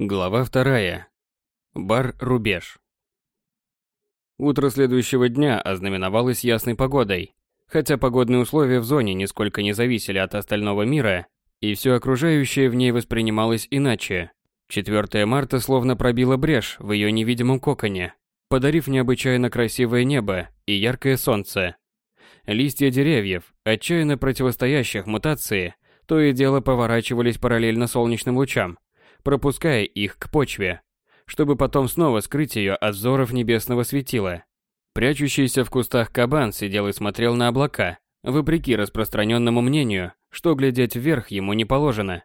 Глава вторая. Бар «Рубеж». Утро следующего дня ознаменовалось ясной погодой. Хотя погодные условия в зоне нисколько не зависели от остального мира, и все окружающее в ней воспринималось иначе. 4 марта словно пробило брешь в ее невидимом коконе, подарив необычайно красивое небо и яркое солнце. Листья деревьев, отчаянно противостоящих мутации, то и дело поворачивались параллельно солнечным лучам, пропуская их к почве, чтобы потом снова скрыть ее от взоров небесного светила. Прячущийся в кустах кабан сидел и смотрел на облака, вопреки распространенному мнению, что глядеть вверх ему не положено.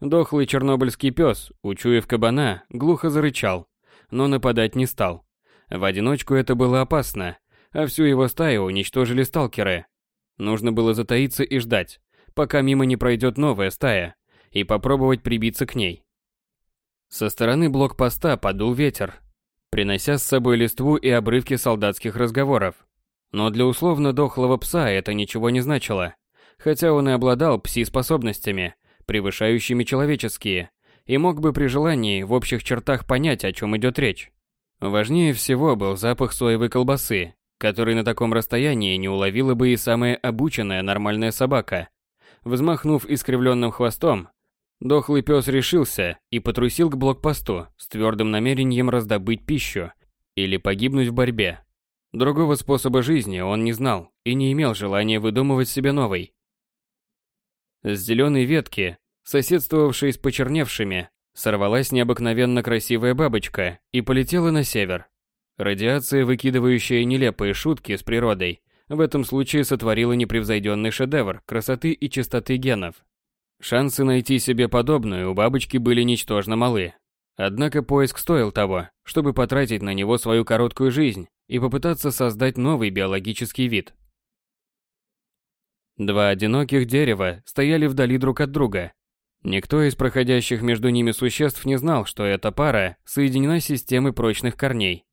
Дохлый чернобыльский пес, учуяв кабана, глухо зарычал, но нападать не стал. В одиночку это было опасно, а всю его стаю уничтожили сталкеры. Нужно было затаиться и ждать, пока мимо не пройдет новая стая, и попробовать прибиться к ней. Со стороны блокпоста подул ветер, принося с собой листву и обрывки солдатских разговоров. Но для условно дохлого пса это ничего не значило, хотя он и обладал пси-способностями, превышающими человеческие, и мог бы при желании в общих чертах понять, о чем идет речь. Важнее всего был запах соевой колбасы, который на таком расстоянии не уловила бы и самая обученная нормальная собака. Взмахнув искривленным хвостом, Дохлый пес решился и потрусил к блокпосту с твердым намерением раздобыть пищу или погибнуть в борьбе. Другого способа жизни он не знал и не имел желания выдумывать себе новый. С зеленой ветки, соседствовавшей с почерневшими, сорвалась необыкновенно красивая бабочка и полетела на север. Радиация, выкидывающая нелепые шутки с природой, в этом случае сотворила непревзойденный шедевр красоты и чистоты генов. Шансы найти себе подобную у бабочки были ничтожно малы. Однако поиск стоил того, чтобы потратить на него свою короткую жизнь и попытаться создать новый биологический вид. Два одиноких дерева стояли вдали друг от друга. Никто из проходящих между ними существ не знал, что эта пара соединена системой прочных корней,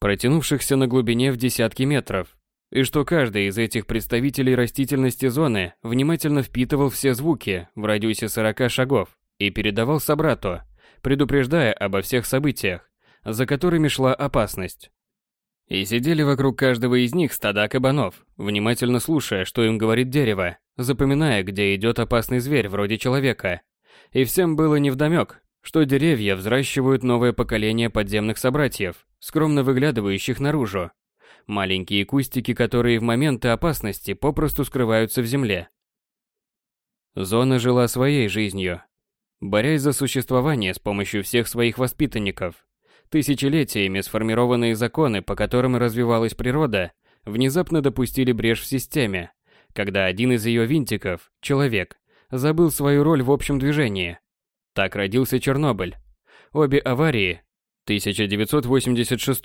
протянувшихся на глубине в десятки метров, и что каждый из этих представителей растительности зоны внимательно впитывал все звуки в радиусе 40 шагов и передавал собрату, предупреждая обо всех событиях, за которыми шла опасность. И сидели вокруг каждого из них стада кабанов, внимательно слушая, что им говорит дерево, запоминая, где идет опасный зверь вроде человека. И всем было невдомек, что деревья взращивают новое поколение подземных собратьев, скромно выглядывающих наружу, маленькие кустики, которые в моменты опасности попросту скрываются в земле. Зона жила своей жизнью, борясь за существование с помощью всех своих воспитанников. Тысячелетиями сформированные законы, по которым развивалась природа, внезапно допустили брешь в системе, когда один из ее винтиков, человек, забыл свою роль в общем движении. Так родился Чернобыль. Обе аварии 1986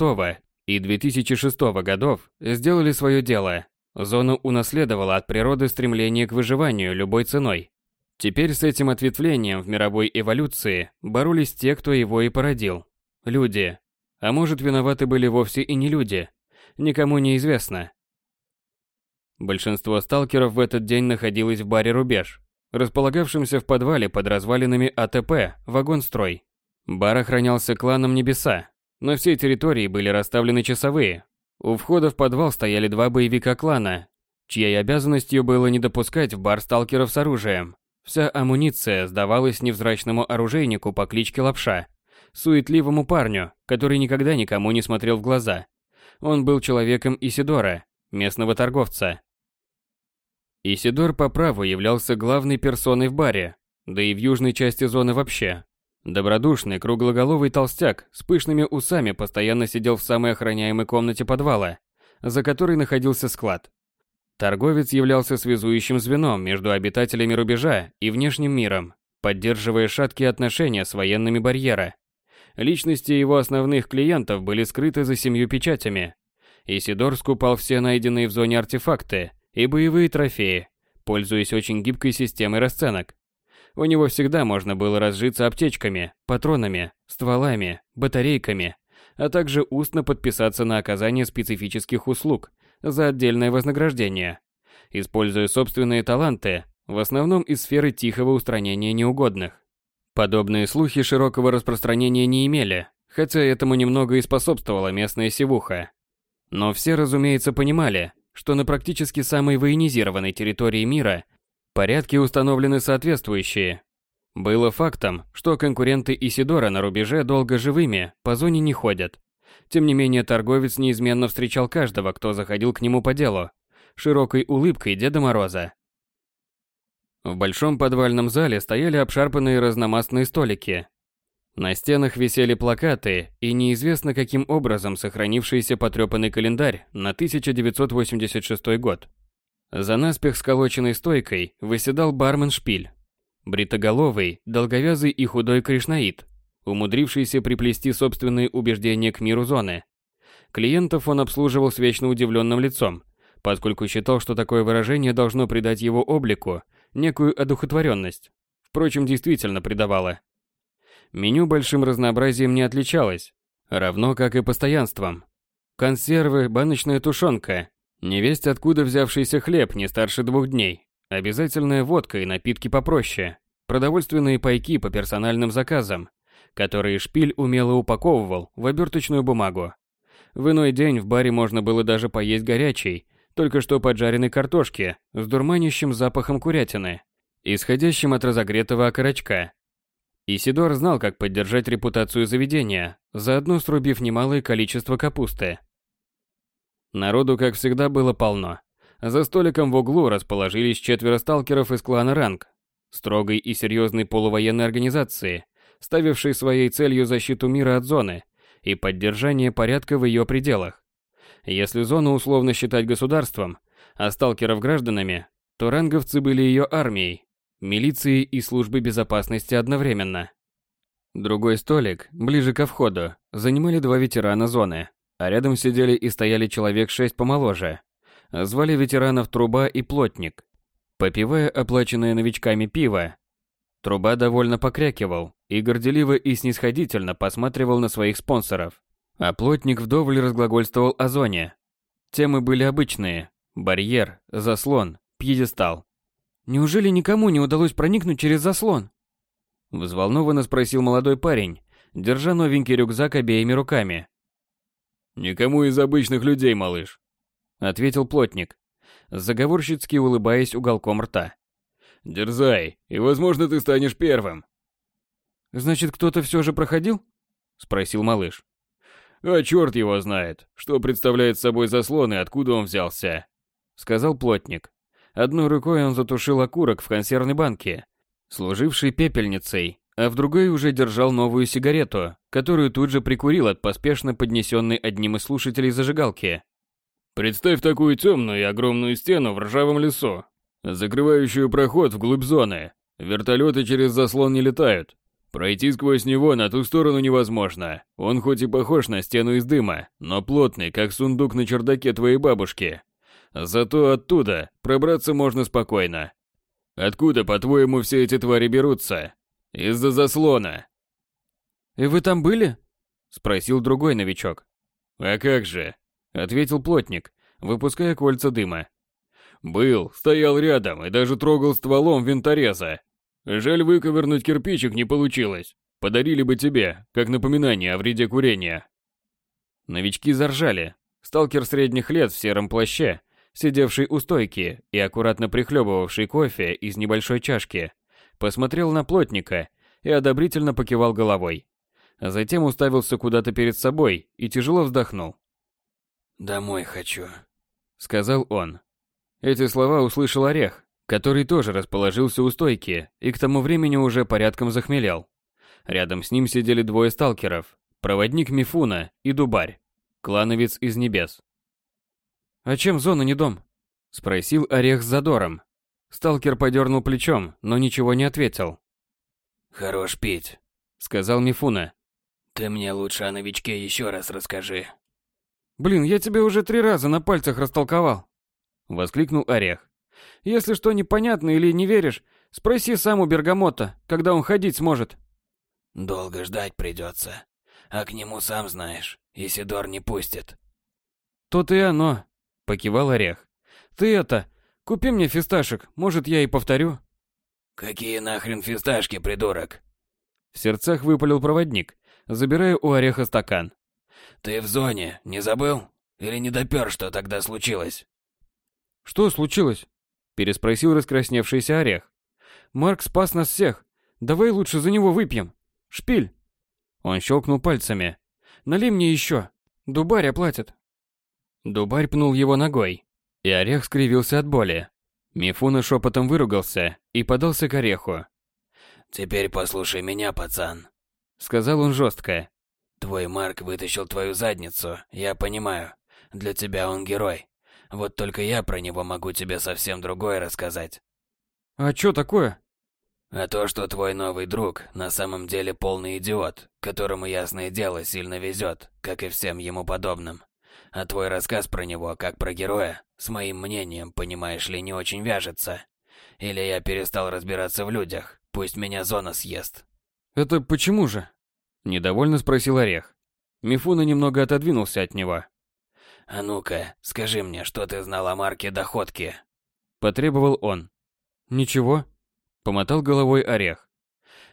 и 2006 годов сделали свое дело. Зона унаследовала от природы стремление к выживанию любой ценой. Теперь с этим ответвлением в мировой эволюции боролись те, кто его и породил. Люди. А может, виноваты были вовсе и не люди. Никому не известно. Большинство сталкеров в этот день находилось в баре «Рубеж», располагавшемся в подвале под развалинами АТП «Вагонстрой». Бар охранялся кланом «Небеса», на всей территории были расставлены часовые. У входа в подвал стояли два боевика клана, чьей обязанностью было не допускать в бар сталкеров с оружием. Вся амуниция сдавалась невзрачному оружейнику по кличке Лапша, суетливому парню, который никогда никому не смотрел в глаза. Он был человеком Исидора, местного торговца. Исидор по праву являлся главной персоной в баре, да и в южной части зоны вообще. Добродушный, круглоголовый толстяк с пышными усами постоянно сидел в самой охраняемой комнате подвала, за которой находился склад. Торговец являлся связующим звеном между обитателями рубежа и внешним миром, поддерживая шаткие отношения с военными барьера. Личности его основных клиентов были скрыты за семью печатями. Исидор скупал все найденные в зоне артефакты и боевые трофеи, пользуясь очень гибкой системой расценок. У него всегда можно было разжиться аптечками, патронами, стволами, батарейками, а также устно подписаться на оказание специфических услуг за отдельное вознаграждение, используя собственные таланты, в основном из сферы тихого устранения неугодных. Подобные слухи широкого распространения не имели, хотя этому немного и способствовала местная севуха. Но все, разумеется, понимали, что на практически самой военизированной территории мира порядки установлены соответствующие. Было фактом, что конкуренты Исидора на рубеже долго живыми по зоне не ходят. Тем не менее, торговец неизменно встречал каждого, кто заходил к нему по делу, широкой улыбкой Деда Мороза. В большом подвальном зале стояли обшарпанные разномастные столики. На стенах висели плакаты и неизвестно каким образом сохранившийся потрепанный календарь на 1986 год. За наспех сколоченной стойкой выседал бармен Шпиль. Бритоголовый, долговязый и худой кришнаит, умудрившийся приплести собственные убеждения к миру зоны. Клиентов он обслуживал с вечно удивленным лицом, поскольку считал, что такое выражение должно придать его облику некую одухотворенность. Впрочем, действительно придавало. Меню большим разнообразием не отличалось, равно как и постоянством. Консервы, баночная тушенка, невесть откуда взявшийся хлеб не старше двух дней, обязательная водка и напитки попроще, продовольственные пайки по персональным заказам, которые шпиль умело упаковывал в оберточную бумагу. В иной день в баре можно было даже поесть горячей, только что поджаренной картошки с дурманящим запахом курятины, исходящим от разогретого окорочка. Исидор знал, как поддержать репутацию заведения, заодно срубив немалое количество капусты. Народу, как всегда, было полно. За столиком в углу расположились четверо сталкеров из клана Ранг, строгой и серьезной полувоенной организации, ставившей своей целью защиту мира от зоны и поддержание порядка в ее пределах. Если зону условно считать государством, а сталкеров гражданами, то ранговцы были ее армией, милицией и службой безопасности одновременно. Другой столик, ближе ко входу, занимали два ветерана зоны, а рядом сидели и стояли человек шесть помоложе. Звали ветеранов Труба и Плотник. Попивая оплаченное новичками пиво, Труба довольно покрякивал и горделиво и снисходительно посматривал на своих спонсоров. А плотник вдоволь разглагольствовал о зоне. Темы были обычные. Барьер, заслон, пьедестал. «Неужели никому не удалось проникнуть через заслон?» Взволнованно спросил молодой парень, держа новенький рюкзак обеими руками. «Никому из обычных людей, малыш», — ответил плотник, заговорщицки улыбаясь уголком рта. «Дерзай, и, возможно, ты станешь первым». «Значит, кто-то все же проходил?» — спросил малыш. А черт его знает, что представляет собой заслон и откуда он взялся, сказал плотник. Одной рукой он затушил окурок в консервной банке, служившей пепельницей, а в другой уже держал новую сигарету, которую тут же прикурил от поспешно поднесенной одним из слушателей зажигалки. Представь такую темную и огромную стену в ржавом лесу, закрывающую проход вглубь зоны. Вертолеты через заслон не летают, Пройти сквозь него на ту сторону невозможно. Он хоть и похож на стену из дыма, но плотный, как сундук на чердаке твоей бабушки. Зато оттуда пробраться можно спокойно. Откуда, по-твоему, все эти твари берутся? Из-за заслона. И вы там были? Спросил другой новичок. А как же? Ответил плотник, выпуская кольца дыма. Был, стоял рядом и даже трогал стволом винтореза. Жаль, выковырнуть кирпичик не получилось. Подарили бы тебе, как напоминание о вреде курения. Новички заржали. Сталкер средних лет в сером плаще, сидевший у стойки и аккуратно прихлебывавший кофе из небольшой чашки, посмотрел на плотника и одобрительно покивал головой. Затем уставился куда-то перед собой и тяжело вздохнул. «Домой хочу», — сказал он. Эти слова услышал Орех, который тоже расположился у стойки и к тому времени уже порядком захмелел. Рядом с ним сидели двое сталкеров, проводник Мифуна и Дубарь, клановец из небес. «А чем зона не дом?» – спросил Орех с задором. Сталкер подернул плечом, но ничего не ответил. «Хорош пить», – сказал Мифуна. «Ты мне лучше о новичке еще раз расскажи». «Блин, я тебе уже три раза на пальцах растолковал», – воскликнул Орех. Если что непонятно или не веришь, спроси сам у Бергамота, когда он ходить сможет. Долго ждать придется. А к нему сам знаешь, Исидор не пустит. То-то и оно, покивал Орех. Ты это, купи мне фисташек, может, я и повторю. Какие нахрен фисташки, придурок? В сердцах выпалил проводник, забирая у ореха стакан. «Ты в зоне, не забыл? Или не допер, что тогда случилось?» «Что случилось?» Переспросил раскрасневшийся орех. «Марк спас нас всех. Давай лучше за него выпьем. Шпиль!» Он щелкнул пальцами. «Налей мне еще. Дубарь оплатит». Дубарь пнул его ногой, и орех скривился от боли. Мифуна шепотом выругался и подался к ореху. «Теперь послушай меня, пацан», — сказал он жестко. «Твой Марк вытащил твою задницу, я понимаю. Для тебя он герой. Вот только я про него могу тебе совсем другое рассказать». «А чё такое?» «А то, что твой новый друг на самом деле полный идиот, которому, ясное дело, сильно везет, как и всем ему подобным. А твой рассказ про него, как про героя, с моим мнением, понимаешь ли, не очень вяжется. Или я перестал разбираться в людях, пусть меня зона съест». «Это почему же?» Недовольно спросил Орех. Мифуна немного отодвинулся от него. «А ну-ка, скажи мне, что ты знал о марке Доходки?» Потребовал он. «Ничего», — помотал головой Орех.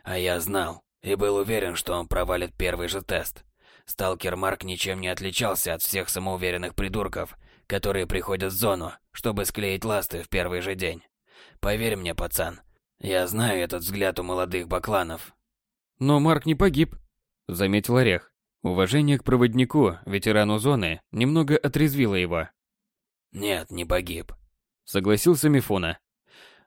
«А я знал, и был уверен, что он провалит первый же тест. Сталкер Марк ничем не отличался от всех самоуверенных придурков, которые приходят в зону, чтобы склеить ласты в первый же день. Поверь мне, пацан, я знаю этот взгляд у молодых бакланов». «Но Марк не погиб», — заметил Орех. Уважение к проводнику, ветерану зоны, немного отрезвило его. «Нет, не погиб», — согласился Мифуна.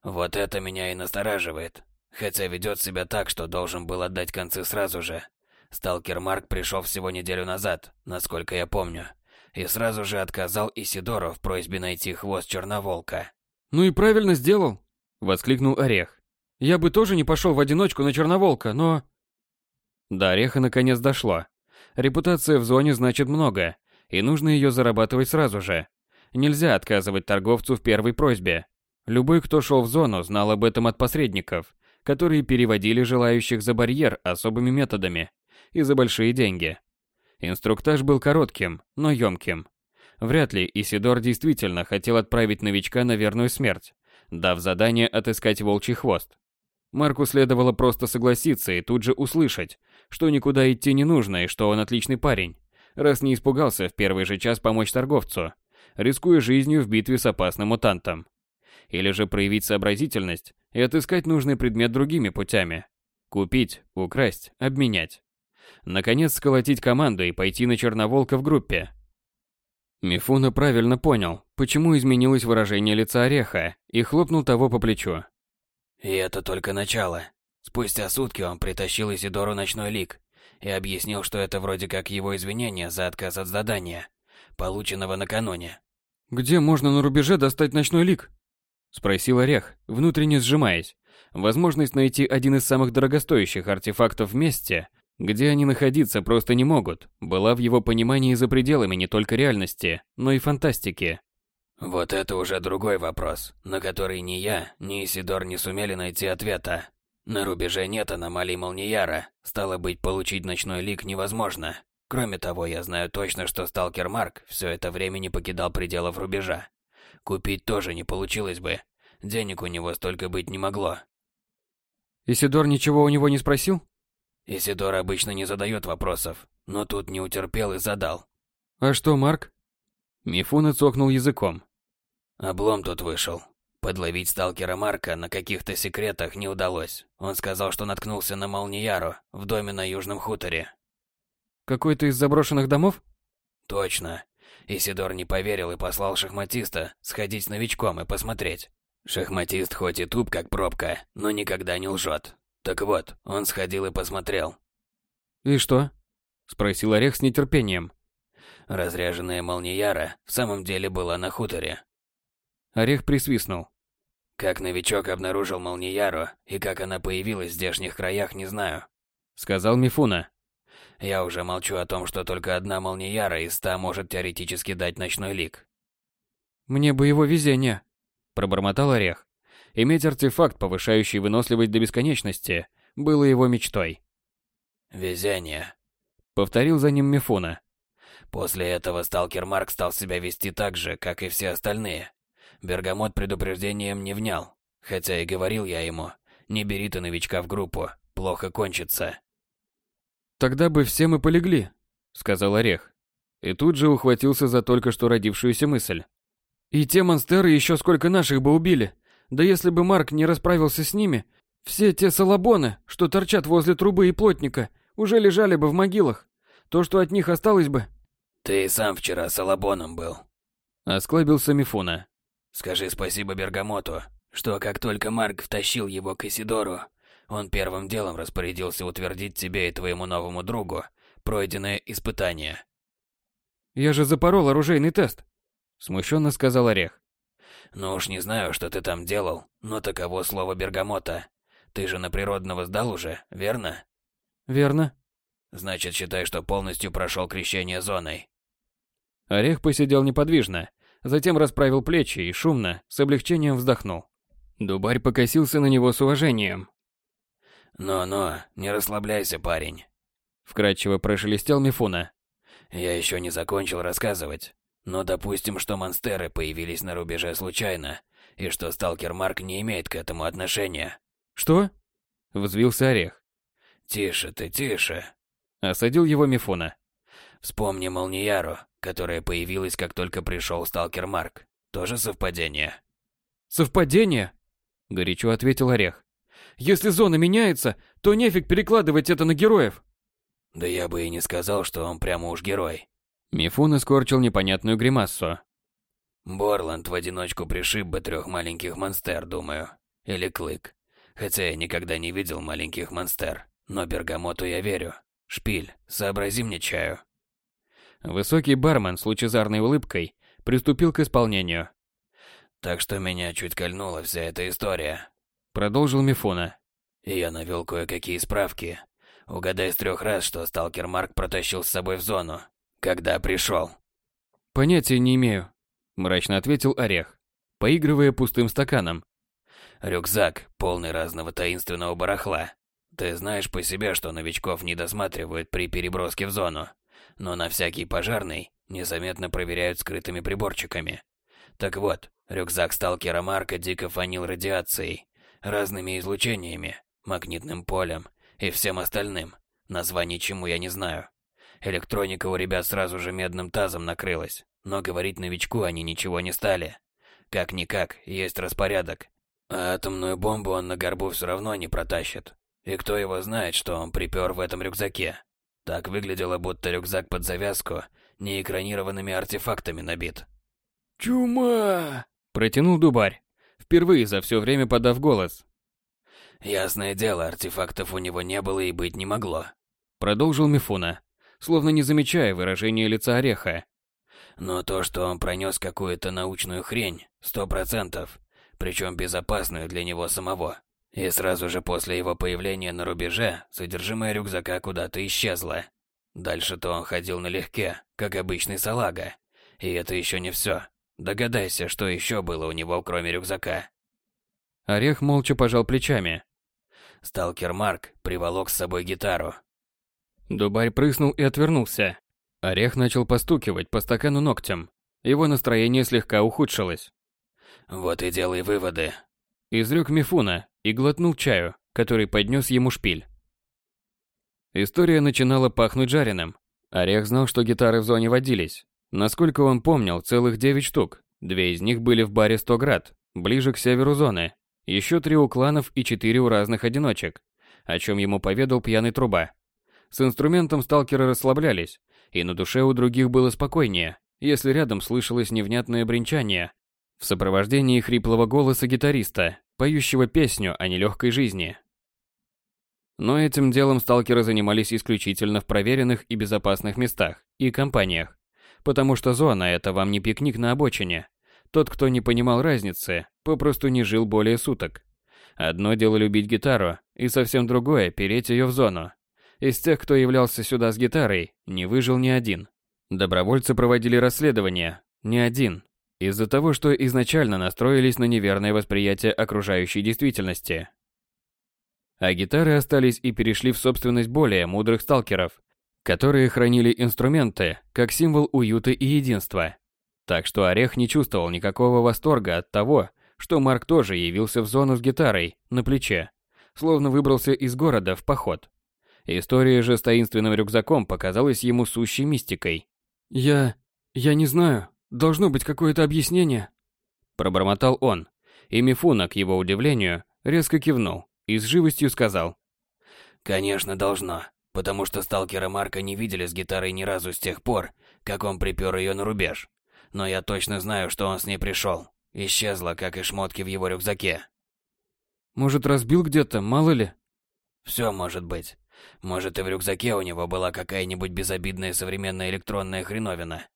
«Вот это меня и настораживает. Хотя ведет себя так, что должен был отдать концы сразу же. Сталкер Марк пришел всего неделю назад, насколько я помню, и сразу же отказал Исидору в просьбе найти хвост Черноволка». «Ну и правильно сделал», — воскликнул Орех. «Я бы тоже не пошел в одиночку на Черноволка, но...» До Ореха наконец дошло. Репутация в зоне значит много, и нужно ее зарабатывать сразу же. Нельзя отказывать торговцу в первой просьбе. Любой, кто шел в зону, знал об этом от посредников, которые переводили желающих за барьер особыми методами и за большие деньги. Инструктаж был коротким, но емким. Вряд ли Исидор действительно хотел отправить новичка на верную смерть, дав задание отыскать волчий хвост. Марку следовало просто согласиться и тут же услышать, что никуда идти не нужно и что он отличный парень, раз не испугался в первый же час помочь торговцу, рискуя жизнью в битве с опасным мутантом. Или же проявить сообразительность и отыскать нужный предмет другими путями. Купить, украсть, обменять. Наконец сколотить команду и пойти на Черноволка в группе. Мифуна правильно понял, почему изменилось выражение лица Ореха, и хлопнул того по плечу. И это только начало. Спустя сутки он притащил Изидору ночной лик и объяснил, что это вроде как его извинение за отказ от задания, полученного накануне. «Где можно на рубеже достать ночной лик?» – спросил Орех, внутренне сжимаясь. Возможность найти один из самых дорогостоящих артефактов в месте, где они находиться просто не могут, была в его понимании за пределами не только реальности, но и фантастики. Вот это уже другой вопрос, на который ни я, ни Исидор не сумели найти ответа. На рубеже нет аномалий Молнияра, стало быть, получить ночной лик невозможно. Кроме того, я знаю точно, что сталкер Марк все это время не покидал пределов рубежа. Купить тоже не получилось бы. Денег у него столько быть не могло. Исидор ничего у него не спросил? Исидор обычно не задает вопросов, но тут не утерпел и задал. А что, Марк? Мифуна цокнул языком. Облом тут вышел. Подловить сталкера Марка на каких-то секретах не удалось. Он сказал, что наткнулся на Молнияру в доме на Южном хуторе. Какой-то из заброшенных домов? Точно. Исидор не поверил и послал шахматиста сходить с новичком и посмотреть. Шахматист хоть и туп как пробка, но никогда не лжет. Так вот, он сходил и посмотрел. «И что?» – спросил Орех с нетерпением. Разряженная Молнияра в самом деле была на хуторе. Орех присвистнул. Как новичок обнаружил Молнияру и как она появилась в здешних краях, не знаю. Сказал Мифуна. Я уже молчу о том, что только одна Молнияра из ста может теоретически дать ночной лик. Мне бы его везение. Пробормотал Орех. Иметь артефакт, повышающий выносливость до бесконечности, было его мечтой. Везение. Повторил за ним Мифуна. После этого сталкер Марк стал себя вести так же, как и все остальные. Бергамот предупреждением не внял, хотя и говорил я ему, не бери ты новичка в группу, плохо кончится. Тогда бы все мы полегли, сказал Орех. И тут же ухватился за только что родившуюся мысль. И те монстеры еще сколько наших бы убили. Да если бы Марк не расправился с ними, все те салабоны, что торчат возле трубы и плотника, уже лежали бы в могилах. То, что от них осталось бы... Ты сам вчера салабоном был. Осклабился Мифуна. Скажи спасибо Бергамоту, что как только Марк втащил его к Исидору, он первым делом распорядился утвердить тебе и твоему новому другу пройденное испытание. Я же запорол оружейный тест, смущенно сказал Орех. Ну уж не знаю, что ты там делал, но таково слово Бергамота. Ты же на природного сдал уже, верно? Верно. Значит, считай, что полностью прошел крещение зоной. Орех посидел неподвижно, затем расправил плечи и шумно, с облегчением вздохнул. Дубарь покосился на него с уважением. «Но-но, не расслабляйся, парень», — вкратчиво прошелестел Мифуна. «Я еще не закончил рассказывать. Но допустим, что монстеры появились на рубеже случайно, и что сталкер Марк не имеет к этому отношения». «Что?» — взвился Орех. «Тише ты, тише», — осадил его Мифуна. «Вспомни Молнияру, которая появилась, как только пришел сталкер Марк. Тоже совпадение?» «Совпадение?» — горячо ответил Орех. Если зона меняется, то нефиг перекладывать это на героев. Да я бы и не сказал, что он прямо уж герой. Мифун искорчил непонятную гримассу. Борланд в одиночку пришиб бы трех маленьких монстер, думаю. Или Клык. Хотя я никогда не видел маленьких монстер. Но Бергамоту я верю. Шпиль, сообрази мне чаю. Высокий бармен с лучезарной улыбкой приступил к исполнению. Так что меня чуть кольнула вся эта история. Продолжил Мифуна. Я навел кое-какие справки. Угадай с трех раз, что сталкер Марк протащил с собой в зону. Когда пришел? Понятия не имею. Мрачно ответил Орех, поигрывая пустым стаканом. Рюкзак, полный разного таинственного барахла. Ты знаешь по себе, что новичков не досматривают при переброске в зону, но на всякий пожарный незаметно проверяют скрытыми приборчиками. Так вот, рюкзак сталкера Марка дико фанил радиацией, разными излучениями, магнитным полем и всем остальным, названий чему я не знаю. Электроника у ребят сразу же медным тазом накрылась, но говорить новичку они ничего не стали. Как-никак, есть распорядок. А атомную бомбу он на горбу все равно не протащит. И кто его знает, что он припер в этом рюкзаке. Так выглядело, будто рюкзак под завязку неэкранированными артефактами набит. «Чума!» – протянул Дубарь впервые за все время подав голос. «Ясное дело, артефактов у него не было и быть не могло», — продолжил Мифуна, словно не замечая выражения лица Ореха. «Но то, что он пронес какую-то научную хрень, сто процентов, причем безопасную для него самого. И сразу же после его появления на рубеже содержимое рюкзака куда-то исчезло. Дальше-то он ходил налегке, как обычный салага. И это еще не все. Догадайся, что еще было у него, кроме рюкзака. Орех молча пожал плечами. Сталкер Марк приволок с собой гитару. Дубарь прыснул и отвернулся. Орех начал постукивать по стакану ногтем. Его настроение слегка ухудшилось. «Вот и делай выводы», — изрек Мифуна и глотнул чаю, который поднес ему шпиль. История начинала пахнуть жареным. Орех знал, что гитары в зоне водились, Насколько он помнил, целых девять штук. Две из них были в баре 100 град, ближе к северу зоны. Еще три у кланов и четыре у разных одиночек, о чем ему поведал пьяный труба. С инструментом сталкеры расслаблялись, и на душе у других было спокойнее, если рядом слышалось невнятное бренчание в сопровождении хриплого голоса гитариста, поющего песню о нелегкой жизни. Но этим делом сталкеры занимались исключительно в проверенных и безопасных местах и компаниях потому что зона – это вам не пикник на обочине. Тот, кто не понимал разницы, попросту не жил более суток. Одно дело любить гитару, и совсем другое – переть ее в зону. Из тех, кто являлся сюда с гитарой, не выжил ни один. Добровольцы проводили расследование, ни один, из-за того, что изначально настроились на неверное восприятие окружающей действительности. А гитары остались и перешли в собственность более мудрых сталкеров, которые хранили инструменты как символ уюта и единства. Так что Орех не чувствовал никакого восторга от того, что Марк тоже явился в зону с гитарой на плече, словно выбрался из города в поход. История же с таинственным рюкзаком показалась ему сущей мистикой. «Я... я не знаю. Должно быть какое-то объяснение». Пробормотал он, и Мифуна, к его удивлению, резко кивнул и с живостью сказал. «Конечно, должно, потому что сталкера Марка не видели с гитарой ни разу с тех пор, как он припер ее на рубеж. Но я точно знаю, что он с ней пришел. Исчезла, как и шмотки в его рюкзаке. Может, разбил где-то, мало ли? Все может быть. Может, и в рюкзаке у него была какая-нибудь безобидная современная электронная хреновина.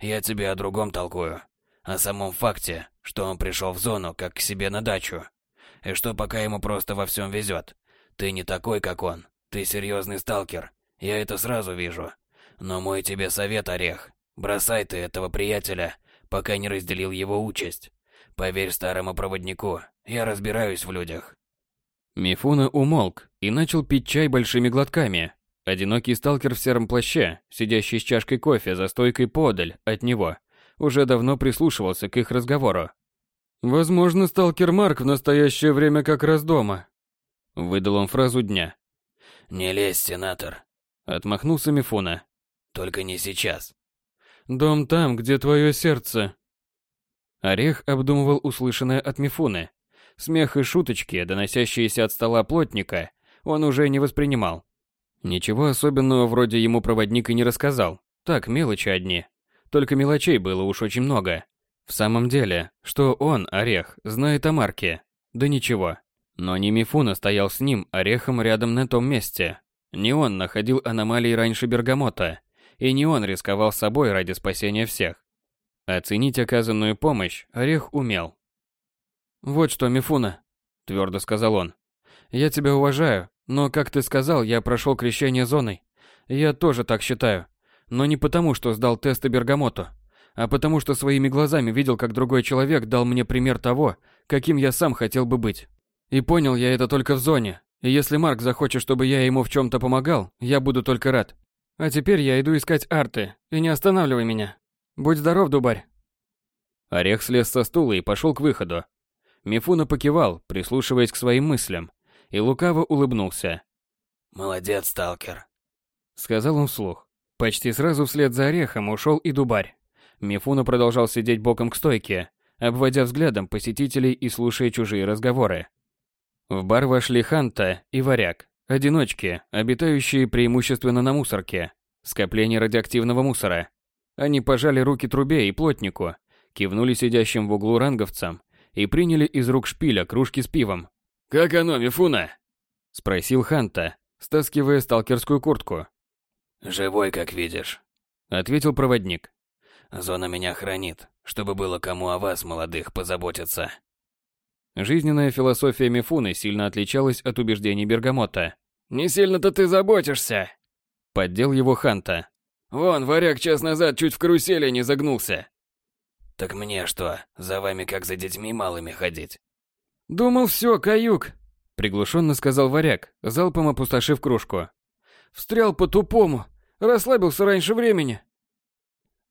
Я тебе о другом толкую. О самом факте, что он пришел в зону, как к себе на дачу. И что пока ему просто во всем везет. Ты не такой, как он. Ты серьезный сталкер. Я это сразу вижу. Но мой тебе совет, Орех. Бросай ты этого приятеля, пока не разделил его участь. Поверь старому проводнику, я разбираюсь в людях. Мифуна умолк и начал пить чай большими глотками. Одинокий сталкер в сером плаще, сидящий с чашкой кофе за стойкой подаль от него, уже давно прислушивался к их разговору. «Возможно, сталкер Марк в настоящее время как раз дома», — выдал он фразу дня. «Не лезь, сенатор», — отмахнулся Мифуна. «Только не сейчас». «Дом там, где твое сердце», Орех обдумывал услышанное от Мифуны. Смех и шуточки, доносящиеся от стола плотника, он уже не воспринимал. Ничего особенного вроде ему проводник и не рассказал. Так, мелочи одни. Только мелочей было уж очень много. В самом деле, что он, Орех, знает о Марке? Да ничего. Но не Мифуна стоял с ним, Орехом рядом на том месте. Не он находил аномалии раньше Бергамота. И не он рисковал собой ради спасения всех. Оценить оказанную помощь Орех умел. «Вот что, Мифуна», — твердо сказал он. «Я тебя уважаю, но, как ты сказал, я прошел крещение зоной. Я тоже так считаю. Но не потому, что сдал тесты Бергамоту, а потому, что своими глазами видел, как другой человек дал мне пример того, каким я сам хотел бы быть. И понял я это только в зоне. И если Марк захочет, чтобы я ему в чем-то помогал, я буду только рад. А теперь я иду искать арты, и не останавливай меня. Будь здоров, дубарь. Орех слез со стула и пошел к выходу. Мифуна покивал, прислушиваясь к своим мыслям, и лукаво улыбнулся. «Молодец, сталкер», — сказал он вслух. Почти сразу вслед за орехом ушел и дубарь. Мифуна продолжал сидеть боком к стойке, обводя взглядом посетителей и слушая чужие разговоры. В бар вошли Ханта и Варяг, одиночки, обитающие преимущественно на мусорке, скопление радиоактивного мусора, они пожали руки трубе и плотнику, кивнули сидящим в углу ранговцам и приняли из рук шпиля кружки с пивом. «Как оно, Мифуна?» – спросил Ханта, стаскивая сталкерскую куртку. «Живой, как видишь», – ответил проводник. «Зона меня хранит, чтобы было кому о вас, молодых, позаботиться». Жизненная философия Мифуны сильно отличалась от убеждений Бергамота. «Не сильно-то ты заботишься!» Поддел его Ханта. Вон, варяг час назад чуть в карусели не загнулся. Так мне что, за вами как за детьми малыми ходить? Думал, все, каюк, приглушенно сказал варяг, залпом опустошив кружку. Встрял по-тупому, расслабился раньше времени.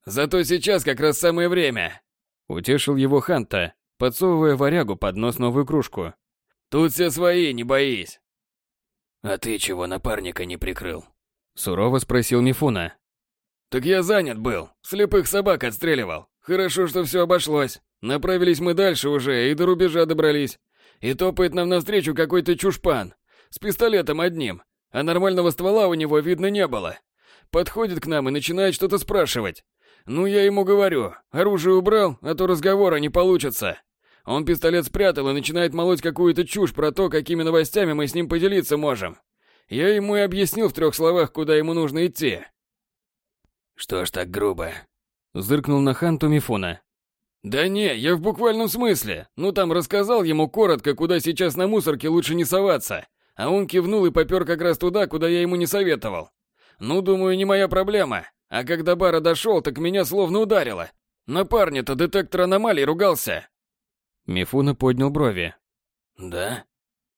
Зато сейчас как раз самое время. Утешил его Ханта, подсовывая варягу под нос новую кружку. Тут все свои, не боись. А ты чего напарника не прикрыл? Сурово спросил Мифуна. Так я занят был, слепых собак отстреливал. Хорошо, что все обошлось. Направились мы дальше уже и до рубежа добрались. И топает нам навстречу какой-то чушпан. С пистолетом одним. А нормального ствола у него видно не было. Подходит к нам и начинает что-то спрашивать. Ну, я ему говорю, оружие убрал, а то разговора не получится. Он пистолет спрятал и начинает молоть какую-то чушь про то, какими новостями мы с ним поделиться можем. Я ему и объяснил в трех словах, куда ему нужно идти. Что ж так грубо? Зыркнул на Ханту Мифуна. Да не, я в буквальном смысле. Ну там рассказал ему коротко, куда сейчас на мусорке лучше не соваться. А он кивнул и попер как раз туда, куда я ему не советовал. Ну, думаю, не моя проблема. А когда бара дошел, так меня словно ударило. На парня-то детектор аномалий ругался. Мифуна поднял брови. Да?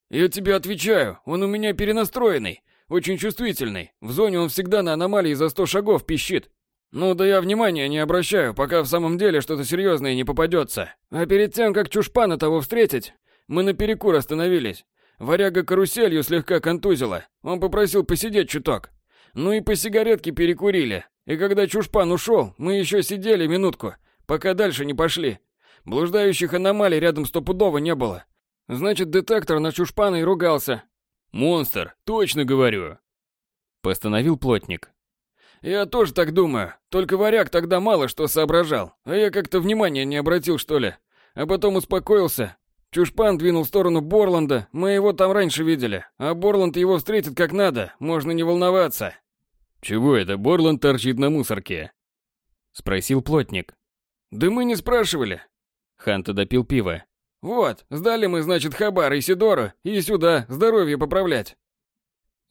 Я тебе отвечаю, он у меня перенастроенный. Очень чувствительный. В зоне он всегда на аномалии за сто шагов пищит. Ну да я внимания не обращаю, пока в самом деле что-то серьезное не попадется. А перед тем, как чушпана того встретить, мы на перекур остановились. Варяга каруселью слегка контузила. Он попросил посидеть чуток. Ну и по сигаретке перекурили. И когда Чушпан ушел, мы еще сидели минутку, пока дальше не пошли. Блуждающих аномалий рядом стопудово не было. Значит, детектор на Чушпана и ругался. Монстр, точно говорю. Постановил плотник. Я тоже так думаю. Только варяг тогда мало что соображал. А я как-то внимания не обратил, что ли. А потом успокоился. Чушпан двинул в сторону Борланда. Мы его там раньше видели. А Борланд его встретит как надо. Можно не волноваться. Чего это Борланд торчит на мусорке? Спросил плотник. Да мы не спрашивали. Ханта допил пиво. Вот, сдали мы, значит, Хабар Исидору и сюда здоровье поправлять.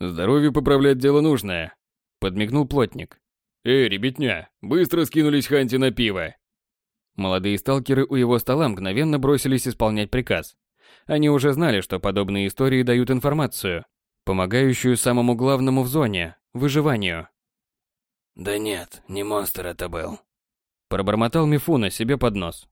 Здоровье поправлять дело нужное, подмигнул плотник. Эй, ребятня, быстро скинулись Ханти на пиво. Молодые сталкеры у его стола мгновенно бросились исполнять приказ. Они уже знали, что подобные истории дают информацию, помогающую самому главному в зоне – выживанию. «Да нет, не монстр это был», – пробормотал Мифуна себе под нос.